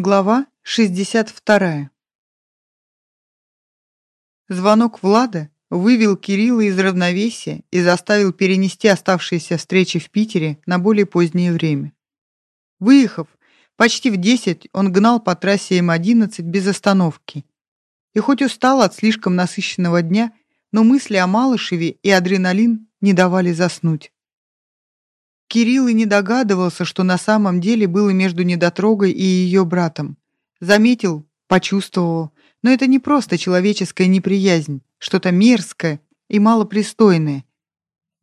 Глава 62. Звонок Влада вывел Кирилла из равновесия и заставил перенести оставшиеся встречи в Питере на более позднее время. Выехав, почти в 10 он гнал по трассе М-11 без остановки. И хоть устал от слишком насыщенного дня, но мысли о Малышеве и адреналин не давали заснуть. Кирилл и не догадывался, что на самом деле было между недотрогой и ее братом. Заметил, почувствовал, но это не просто человеческая неприязнь, что-то мерзкое и малопристойное.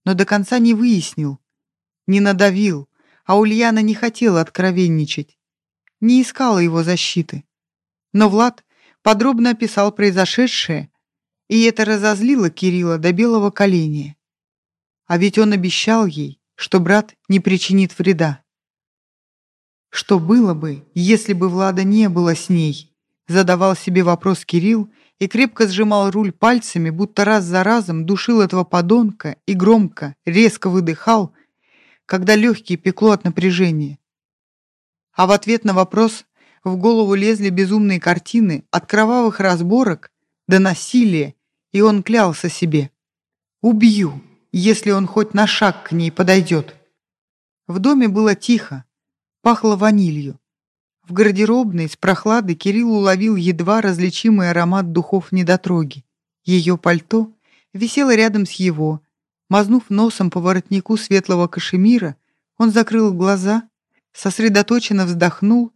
Но до конца не выяснил, не надавил, а Ульяна не хотела откровенничать, не искала его защиты. Но Влад подробно описал произошедшее, и это разозлило Кирилла до белого коленя. А ведь он обещал ей, что брат не причинит вреда. Что было бы, если бы Влада не было с ней? Задавал себе вопрос Кирилл и крепко сжимал руль пальцами, будто раз за разом душил этого подонка и громко, резко выдыхал, когда легкие пекло от напряжения. А в ответ на вопрос в голову лезли безумные картины от кровавых разборок до насилия, и он клялся себе. «Убью!» Если он хоть на шаг к ней подойдет. В доме было тихо, пахло ванилью. В гардеробной с прохладой Кирилл уловил едва различимый аромат духов недотроги. Ее пальто висело рядом с его. Мазнув носом по воротнику светлого кашемира, он закрыл глаза, сосредоточенно вздохнул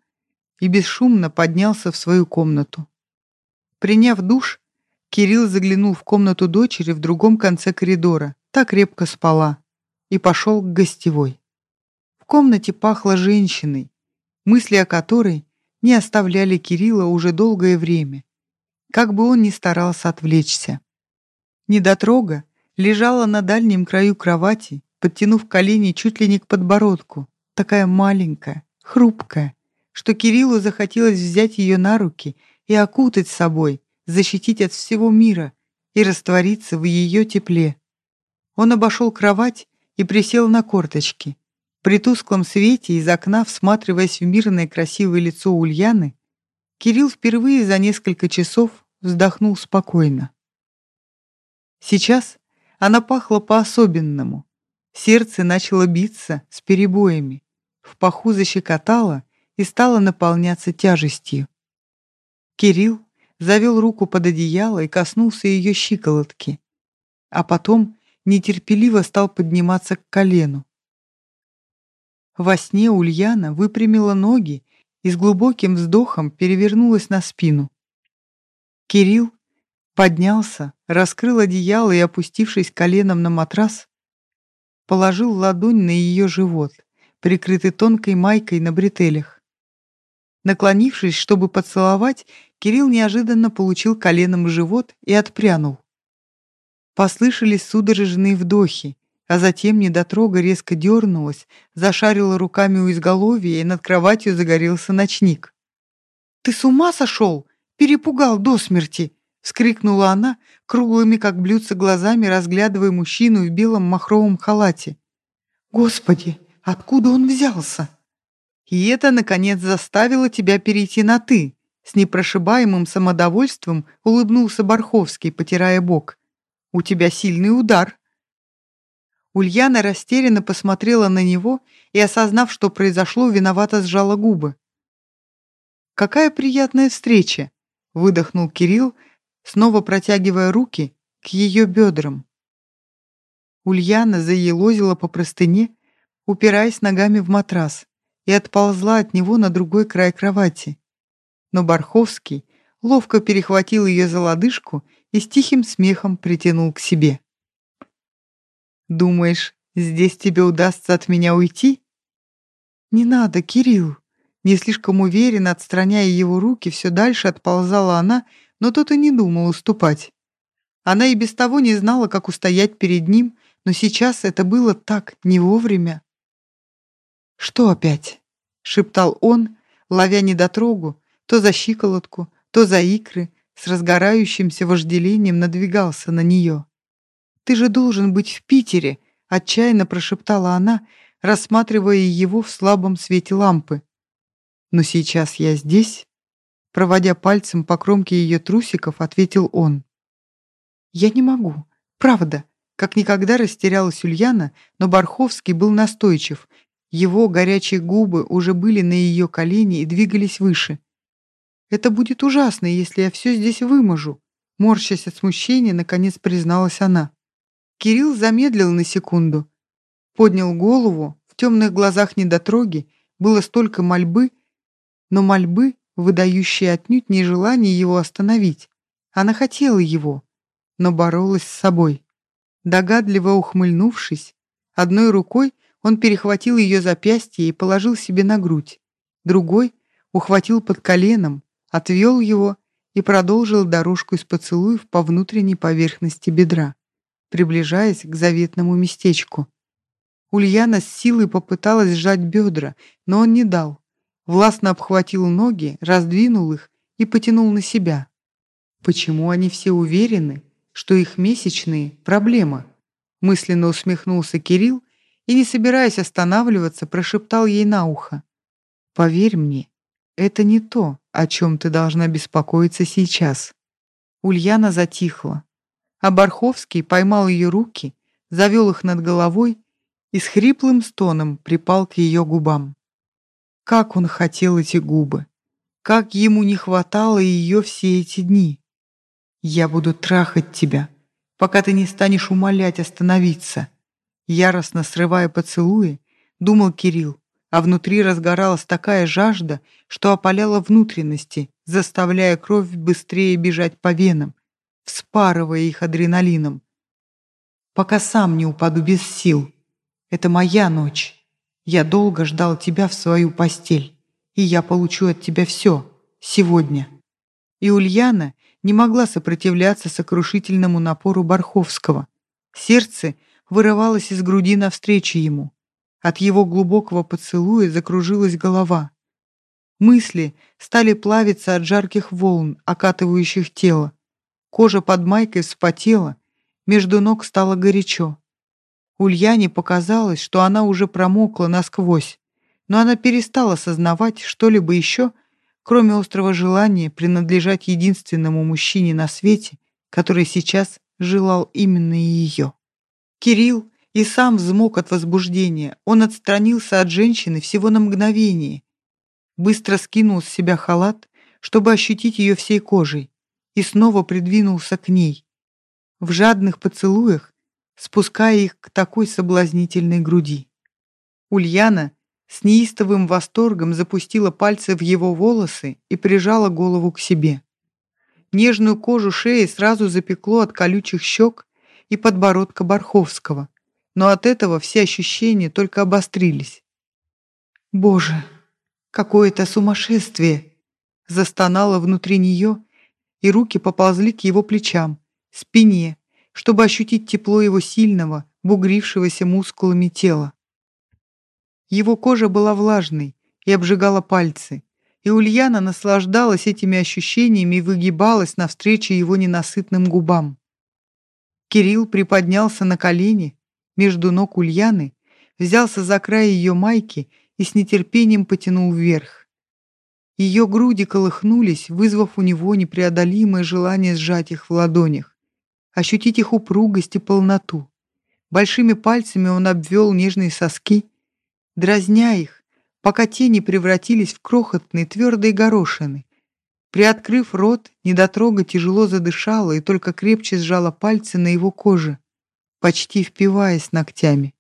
и бесшумно поднялся в свою комнату. Приняв душ, Кирилл заглянул в комнату дочери в другом конце коридора так крепко спала, и пошел к гостевой. В комнате пахло женщиной, мысли о которой не оставляли Кирилла уже долгое время, как бы он ни старался отвлечься. Недотрога лежала на дальнем краю кровати, подтянув колени чуть ли не к подбородку, такая маленькая, хрупкая, что Кириллу захотелось взять ее на руки и окутать собой, защитить от всего мира и раствориться в ее тепле. Он обошел кровать и присел на корточки. При тусклом свете из окна, всматриваясь в мирное красивое лицо Ульяны, Кирилл впервые за несколько часов вздохнул спокойно. Сейчас она пахла по-особенному. Сердце начало биться с перебоями. В паху защекотало и стало наполняться тяжестью. Кирилл завел руку под одеяло и коснулся ее щиколотки, а потом нетерпеливо стал подниматься к колену. Во сне Ульяна выпрямила ноги и с глубоким вздохом перевернулась на спину. Кирилл поднялся, раскрыл одеяло и, опустившись коленом на матрас, положил ладонь на ее живот, прикрытый тонкой майкой на бретелях. Наклонившись, чтобы поцеловать, Кирилл неожиданно получил коленом живот и отпрянул. Послышались судорожные вдохи, а затем недотрога резко дернулась, зашарила руками у изголовья, и над кроватью загорелся ночник. «Ты с ума сошел? Перепугал до смерти!» — вскрикнула она, круглыми, как блюдца, глазами разглядывая мужчину в белом махровом халате. «Господи, откуда он взялся?» «И это, наконец, заставило тебя перейти на «ты», — с непрошибаемым самодовольством улыбнулся Барховский, потирая бок. У тебя сильный удар». Ульяна растерянно посмотрела на него и, осознав, что произошло, виновато сжала губы. «Какая приятная встреча!» — выдохнул Кирилл, снова протягивая руки к ее бедрам. Ульяна заелозила по простыне, упираясь ногами в матрас, и отползла от него на другой край кровати. Но Барховский ловко перехватил ее за лодыжку и с тихим смехом притянул к себе. «Думаешь, здесь тебе удастся от меня уйти?» «Не надо, Кирилл!» Не слишком уверенно, отстраняя его руки, все дальше отползала она, но тот и не думал уступать. Она и без того не знала, как устоять перед ним, но сейчас это было так не вовремя. «Что опять?» — шептал он, ловя недотрогу, то за щиколотку, то за икры, с разгорающимся вожделением надвигался на нее. «Ты же должен быть в Питере!» — отчаянно прошептала она, рассматривая его в слабом свете лампы. Но сейчас я здесь, проводя пальцем по кромке ее трусиков, ответил он. Я не могу, правда. Как никогда растерялась Ульяна, но Барховский был настойчив. Его горячие губы уже были на ее колени и двигались выше. «Это будет ужасно, если я все здесь выможу», морщась от смущения, наконец призналась она. Кирилл замедлил на секунду, поднял голову, в темных глазах недотроги было столько мольбы, но мольбы, выдающие отнюдь не желание его остановить. Она хотела его, но боролась с собой. Догадливо ухмыльнувшись, одной рукой он перехватил ее запястье и положил себе на грудь, другой ухватил под коленом, отвел его и продолжил дорожку из поцелуев по внутренней поверхности бедра, приближаясь к заветному местечку. Ульяна с силой попыталась сжать бедра, но он не дал. Властно обхватил ноги, раздвинул их и потянул на себя. Почему они все уверены, что их месячные – проблема. Мысленно усмехнулся Кирилл и, не собираясь останавливаться, прошептал ей на ухо. «Поверь мне, это не то, о чем ты должна беспокоиться сейчас». Ульяна затихла, а Барховский поймал ее руки, завел их над головой и с хриплым стоном припал к ее губам. Как он хотел эти губы! Как ему не хватало ее все эти дни! «Я буду трахать тебя, пока ты не станешь умолять остановиться». Яростно срывая поцелуи, думал Кирилл, а внутри разгоралась такая жажда, что опаляла внутренности, заставляя кровь быстрее бежать по венам, вспарывая их адреналином. «Пока сам не упаду без сил. Это моя ночь. Я долго ждал тебя в свою постель, и я получу от тебя все сегодня». И Ульяна не могла сопротивляться сокрушительному напору Барховского. Сердце вырывалось из груди навстречу ему. От его глубокого поцелуя закружилась голова. Мысли стали плавиться от жарких волн, окатывающих тело. Кожа под майкой вспотела, между ног стало горячо. Ульяне показалось, что она уже промокла насквозь, но она перестала сознавать что-либо еще, кроме острого желания принадлежать единственному мужчине на свете, который сейчас желал именно ее. Кирилл и сам взмок от возбуждения. Он отстранился от женщины всего на мгновение. Быстро скинул с себя халат, чтобы ощутить ее всей кожей, и снова придвинулся к ней. В жадных поцелуях, спуская их к такой соблазнительной груди. Ульяна с неистовым восторгом запустила пальцы в его волосы и прижала голову к себе. Нежную кожу шеи сразу запекло от колючих щек и подбородка Барховского, но от этого все ощущения только обострились. «Боже, какое-то сумасшествие!» застонало внутри нее, и руки поползли к его плечам, спине, чтобы ощутить тепло его сильного, бугрившегося мускулами тела. Его кожа была влажной и обжигала пальцы, и Ульяна наслаждалась этими ощущениями и выгибалась навстречу его ненасытным губам. Кирилл приподнялся на колени между ног Ульяны, взялся за край ее майки и с нетерпением потянул вверх. Ее груди колыхнулись, вызвав у него непреодолимое желание сжать их в ладонях, ощутить их упругость и полноту. Большими пальцами он обвел нежные соски, дразня их, пока те не превратились в крохотные твердые горошины. Приоткрыв рот, недотрога тяжело задышала и только крепче сжала пальцы на его коже, почти впиваясь ногтями.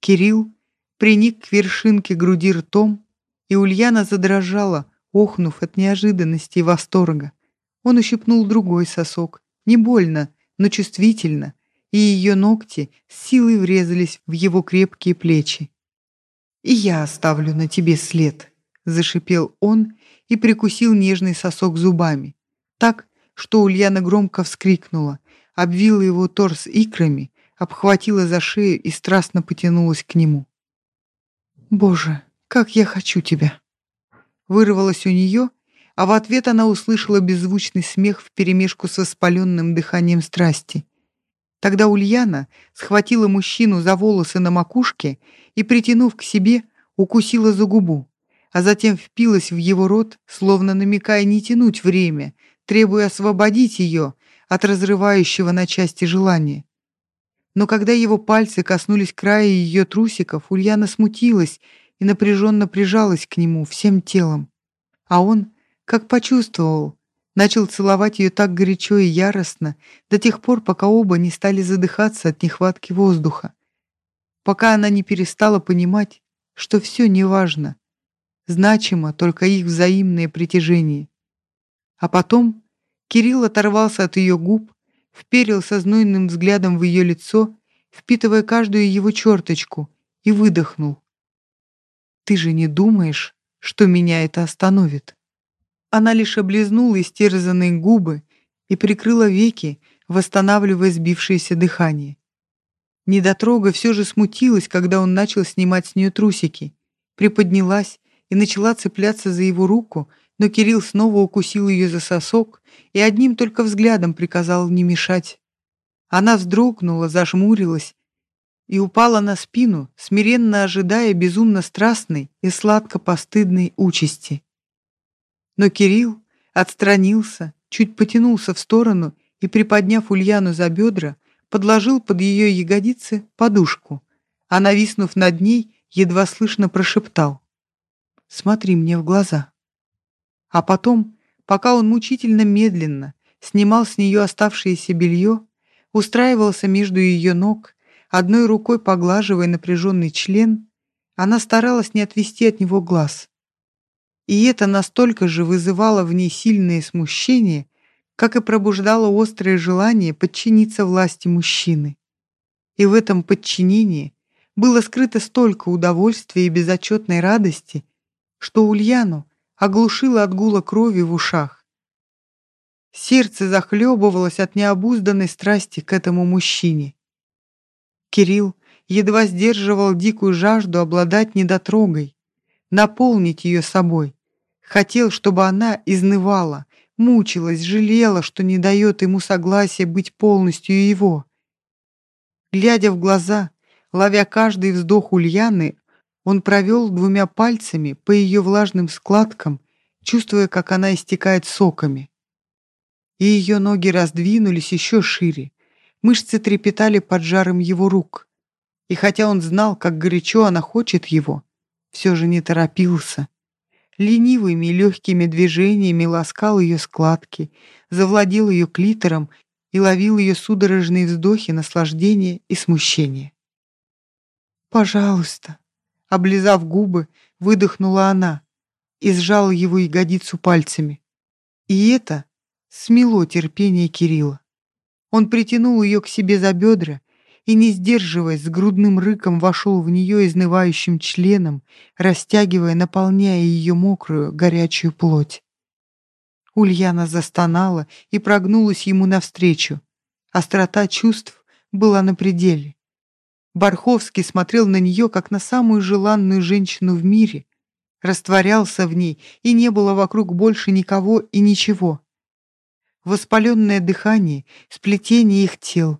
Кирилл приник к вершинке груди ртом, и Ульяна задрожала, охнув от неожиданности и восторга. Он ущипнул другой сосок, не больно, но чувствительно, и ее ногти с силой врезались в его крепкие плечи. «И я оставлю на тебе след», — зашипел он и прикусил нежный сосок зубами. Так, что Ульяна громко вскрикнула, обвила его торс икрами, обхватила за шею и страстно потянулась к нему. «Боже, как я хочу тебя!» Вырвалось у нее, а в ответ она услышала беззвучный смех вперемешку с воспаленным дыханием страсти. Тогда Ульяна схватила мужчину за волосы на макушке и, притянув к себе, укусила за губу, а затем впилась в его рот, словно намекая не тянуть время, требуя освободить ее от разрывающего на части желания. Но когда его пальцы коснулись края ее трусиков, Ульяна смутилась и напряженно прижалась к нему всем телом. А он, как почувствовал, начал целовать ее так горячо и яростно до тех пор, пока оба не стали задыхаться от нехватки воздуха. Пока она не перестала понимать, что все неважно. Значимо только их взаимное притяжение. А потом Кирилл оторвался от ее губ, вперился знойным взглядом в ее лицо, впитывая каждую его черточку, и выдохнул. «Ты же не думаешь, что меня это остановит?» Она лишь облизнула истерзанные губы и прикрыла веки, восстанавливая сбившееся дыхание. Недотрога все же смутилась, когда он начал снимать с нее трусики, приподнялась и начала цепляться за его руку, но Кирилл снова укусил ее за сосок и одним только взглядом приказал не мешать. Она вздрогнула, зажмурилась и упала на спину, смиренно ожидая безумно страстной и сладко-постыдной участи. Но Кирилл отстранился, чуть потянулся в сторону и, приподняв Ульяну за бедра, подложил под ее ягодицы подушку, а, нависнув над ней, едва слышно прошептал «Смотри мне в глаза». А потом, пока он мучительно медленно снимал с нее оставшееся белье, устраивался между ее ног, одной рукой поглаживая напряженный член, она старалась не отвести от него глаз. И это настолько же вызывало в ней сильное смущение, как и пробуждало острое желание подчиниться власти мужчины. И в этом подчинении было скрыто столько удовольствия и безотчетной радости, что Ульяну оглушило от гула крови в ушах. Сердце захлебывалось от необузданной страсти к этому мужчине. Кирилл едва сдерживал дикую жажду обладать недотрогой, наполнить ее собой. Хотел, чтобы она изнывала, мучилась, жалела, что не дает ему согласия быть полностью его. Глядя в глаза, ловя каждый вздох Ульяны, он провел двумя пальцами по ее влажным складкам, чувствуя, как она истекает соками. И ее ноги раздвинулись еще шире, мышцы трепетали под жаром его рук. И хотя он знал, как горячо она хочет его, все же не торопился. Ленивыми легкими движениями ласкал ее складки, завладел ее клитором и ловил ее судорожные вздохи наслаждения и смущения. «Пожалуйста», — облизав губы, выдохнула она и сжала его ягодицу пальцами. И это смело терпение Кирилла. Он притянул ее к себе за бедра и, не сдерживаясь, с грудным рыком вошел в нее изнывающим членом, растягивая, наполняя ее мокрую, горячую плоть. Ульяна застонала и прогнулась ему навстречу. Острота чувств была на пределе. Барховский смотрел на нее, как на самую желанную женщину в мире, растворялся в ней, и не было вокруг больше никого и ничего. Воспаленное дыхание, сплетение их тел,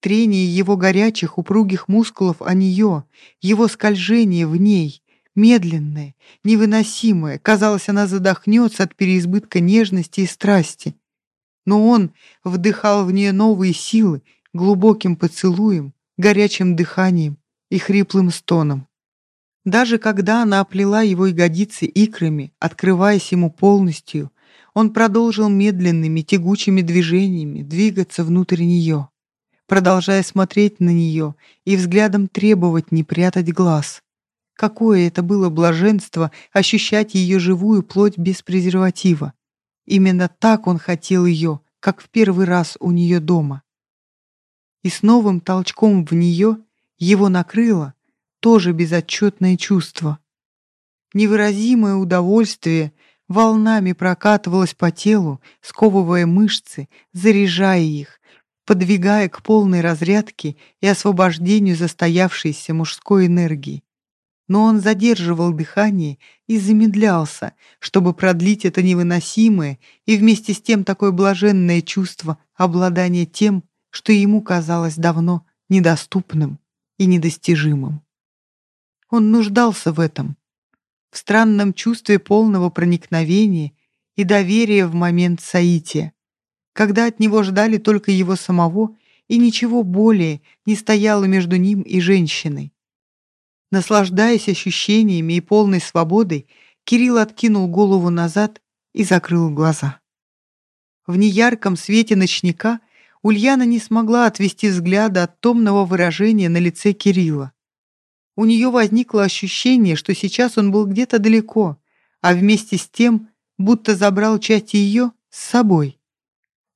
трение его горячих упругих мускулов о нее, его скольжение в ней, медленное, невыносимое. Казалось, она задохнется от переизбытка нежности и страсти. Но он вдыхал в нее новые силы глубоким поцелуем, горячим дыханием и хриплым стоном. Даже когда она оплела его ягодицы икрами, открываясь ему полностью, он продолжил медленными, тягучими движениями двигаться внутрь нее продолжая смотреть на нее и взглядом требовать не прятать глаз. Какое это было блаженство ощущать ее живую плоть без презерватива. Именно так он хотел ее, как в первый раз у нее дома. И с новым толчком в нее его накрыло тоже безотчетное чувство. Невыразимое удовольствие волнами прокатывалось по телу, сковывая мышцы, заряжая их, подвигая к полной разрядке и освобождению застоявшейся мужской энергии. Но он задерживал дыхание и замедлялся, чтобы продлить это невыносимое и вместе с тем такое блаженное чувство обладания тем, что ему казалось давно недоступным и недостижимым. Он нуждался в этом, в странном чувстве полного проникновения и доверия в момент соития, когда от него ждали только его самого, и ничего более не стояло между ним и женщиной. Наслаждаясь ощущениями и полной свободой, Кирилл откинул голову назад и закрыл глаза. В неярком свете ночника Ульяна не смогла отвести взгляда от томного выражения на лице Кирилла. У нее возникло ощущение, что сейчас он был где-то далеко, а вместе с тем будто забрал часть ее с собой.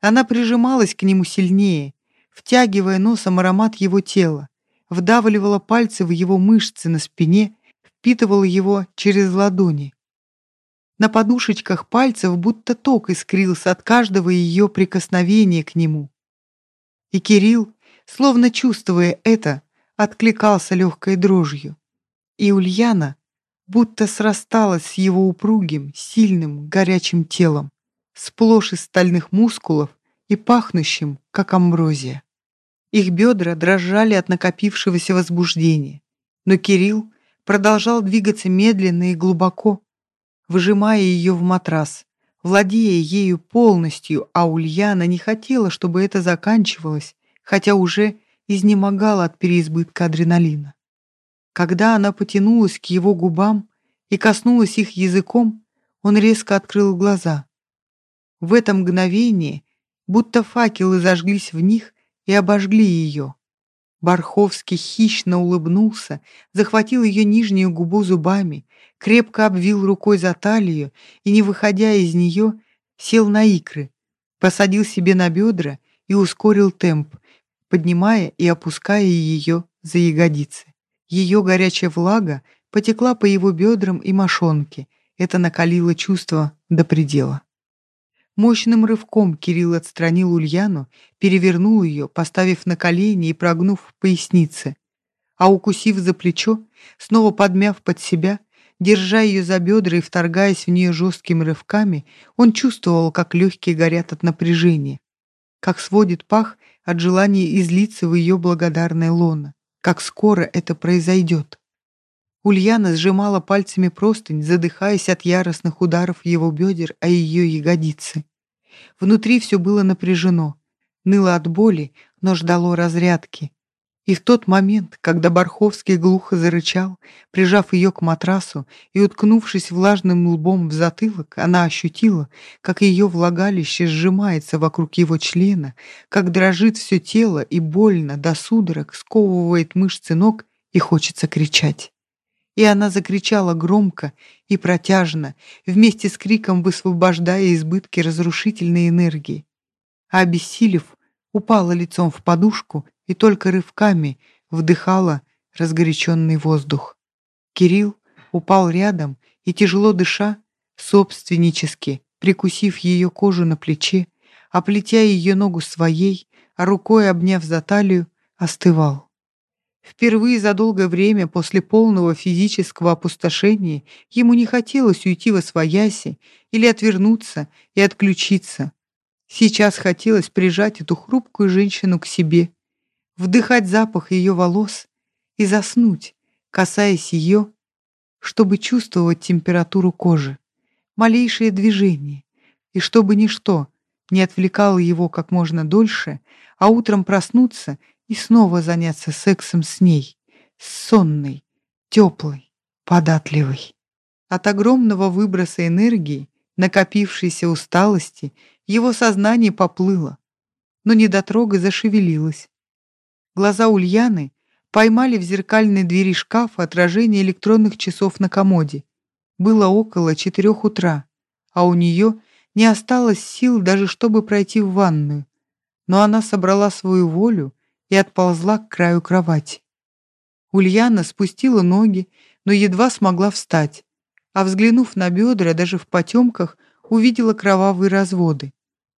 Она прижималась к нему сильнее, втягивая носом аромат его тела, вдавливала пальцы в его мышцы на спине, впитывала его через ладони. На подушечках пальцев будто ток искрился от каждого ее прикосновения к нему. И Кирилл, словно чувствуя это, откликался легкой дрожью. И Ульяна будто срасталась с его упругим, сильным, горячим телом, сплошь из стальных мускулов и пахнущим, как амброзия. Их бедра дрожали от накопившегося возбуждения, но Кирилл продолжал двигаться медленно и глубоко, выжимая ее в матрас, владея ею полностью, а Ульяна не хотела, чтобы это заканчивалось, хотя уже изнемогала от переизбытка адреналина. Когда она потянулась к его губам и коснулась их языком, он резко открыл глаза. В это мгновение, будто факелы зажглись в них и обожгли ее. Барховский хищно улыбнулся, захватил ее нижнюю губу зубами, крепко обвил рукой за талию и, не выходя из нее, сел на икры, посадил себе на бедра и ускорил темп, поднимая и опуская ее за ягодицы. Ее горячая влага потекла по его бедрам и мошонке. Это накалило чувство до предела. Мощным рывком Кирилл отстранил Ульяну, перевернул ее, поставив на колени и прогнув пояснице, а укусив за плечо, снова подмяв под себя, держа ее за бедра и вторгаясь в нее жесткими рывками, он чувствовал, как легкие горят от напряжения, как сводит пах от желания излиться в ее благодарное лоно. Как скоро это произойдет? Ульяна сжимала пальцами простынь, задыхаясь от яростных ударов его бедер о ее ягодицы. Внутри все было напряжено, ныло от боли, но ждало разрядки. И в тот момент, когда Барховский глухо зарычал, прижав ее к матрасу и уткнувшись влажным лбом в затылок, она ощутила, как ее влагалище сжимается вокруг его члена, как дрожит все тело и больно до судорог сковывает мышцы ног и хочется кричать. И она закричала громко и протяжно, вместе с криком высвобождая избытки разрушительной энергии. А обессилев, упала лицом в подушку и только рывками вдыхала разгоряченный воздух. Кирилл упал рядом и, тяжело дыша, собственнически, прикусив ее кожу на плече, оплетя ее ногу своей, а рукой обняв за талию, остывал. Впервые за долгое время после полного физического опустошения ему не хотелось уйти во свояси или отвернуться и отключиться. Сейчас хотелось прижать эту хрупкую женщину к себе, вдыхать запах ее волос и заснуть, касаясь ее, чтобы чувствовать температуру кожи, малейшее движение, и чтобы ничто не отвлекало его как можно дольше, а утром проснуться и снова заняться сексом с ней, сонной, теплой, податливой. От огромного выброса энергии, накопившейся усталости, его сознание поплыло, но недотрога зашевелилась, Глаза Ульяны поймали в зеркальной двери шкафа отражение электронных часов на комоде. Было около четырех утра, а у нее не осталось сил даже чтобы пройти в ванную. Но она собрала свою волю и отползла к краю кровати. Ульяна спустила ноги, но едва смогла встать, а взглянув на бедра, даже в потемках, увидела кровавые разводы.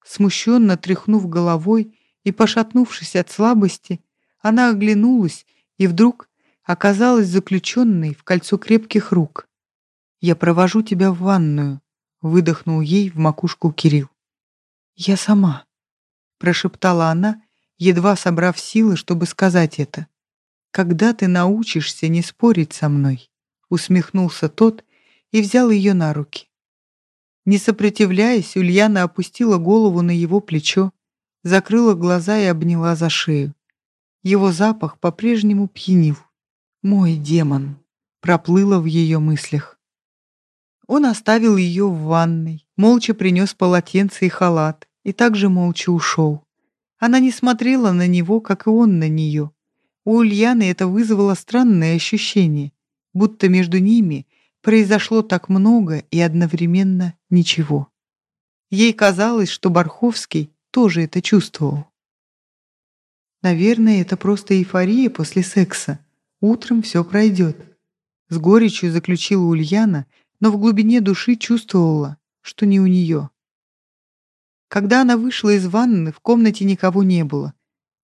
Смущенно тряхнув головой и пошатнувшись от слабости, она оглянулась и вдруг оказалась заключенной в кольцо крепких рук. «Я провожу тебя в ванную», — выдохнул ей в макушку Кирилл. «Я сама», — прошептала она, едва собрав силы, чтобы сказать это. «Когда ты научишься не спорить со мной?» — усмехнулся тот и взял ее на руки. Не сопротивляясь, Ульяна опустила голову на его плечо, закрыла глаза и обняла за шею. Его запах по-прежнему пьянил. «Мой демон!» проплыло в ее мыслях. Он оставил ее в ванной, молча принес полотенце и халат и также молча ушел. Она не смотрела на него, как и он на нее. У Ульяны это вызвало странное ощущение, будто между ними произошло так много и одновременно ничего. Ей казалось, что Барховский тоже это чувствовал. Наверное, это просто эйфория после секса. Утром все пройдет. С горечью заключила Ульяна, но в глубине души чувствовала, что не у нее. Когда она вышла из ванны, в комнате никого не было.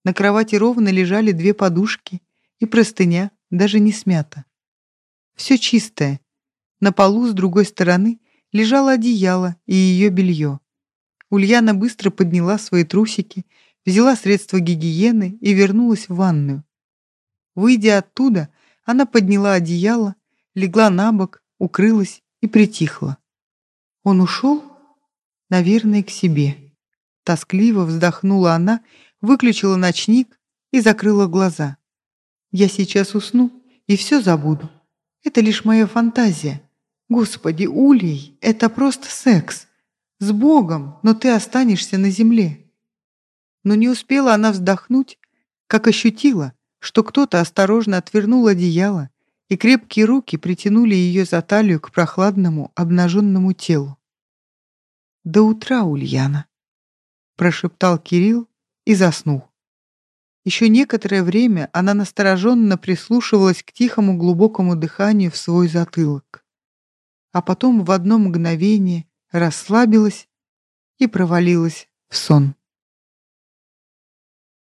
На кровати ровно лежали две подушки, и простыня даже не смята. Все чистое. На полу с другой стороны лежало одеяло и ее белье. Ульяна быстро подняла свои трусики, взяла средства гигиены и вернулась в ванную. Выйдя оттуда, она подняла одеяло, легла на бок, укрылась и притихла. Он ушел? Наверное, к себе. Тоскливо вздохнула она, выключила ночник и закрыла глаза. Я сейчас усну и все забуду. Это лишь моя фантазия. Господи, Улей, это просто секс. С Богом, но ты останешься на земле. Но не успела она вздохнуть, как ощутила, что кто-то осторожно отвернул одеяло, и крепкие руки притянули ее за талию к прохладному, обнаженному телу. «До утра, Ульяна», — прошептал Кирилл и заснул. Еще некоторое время она настороженно прислушивалась к тихому глубокому дыханию в свой затылок, а потом в одно мгновение расслабилась и провалилась в сон.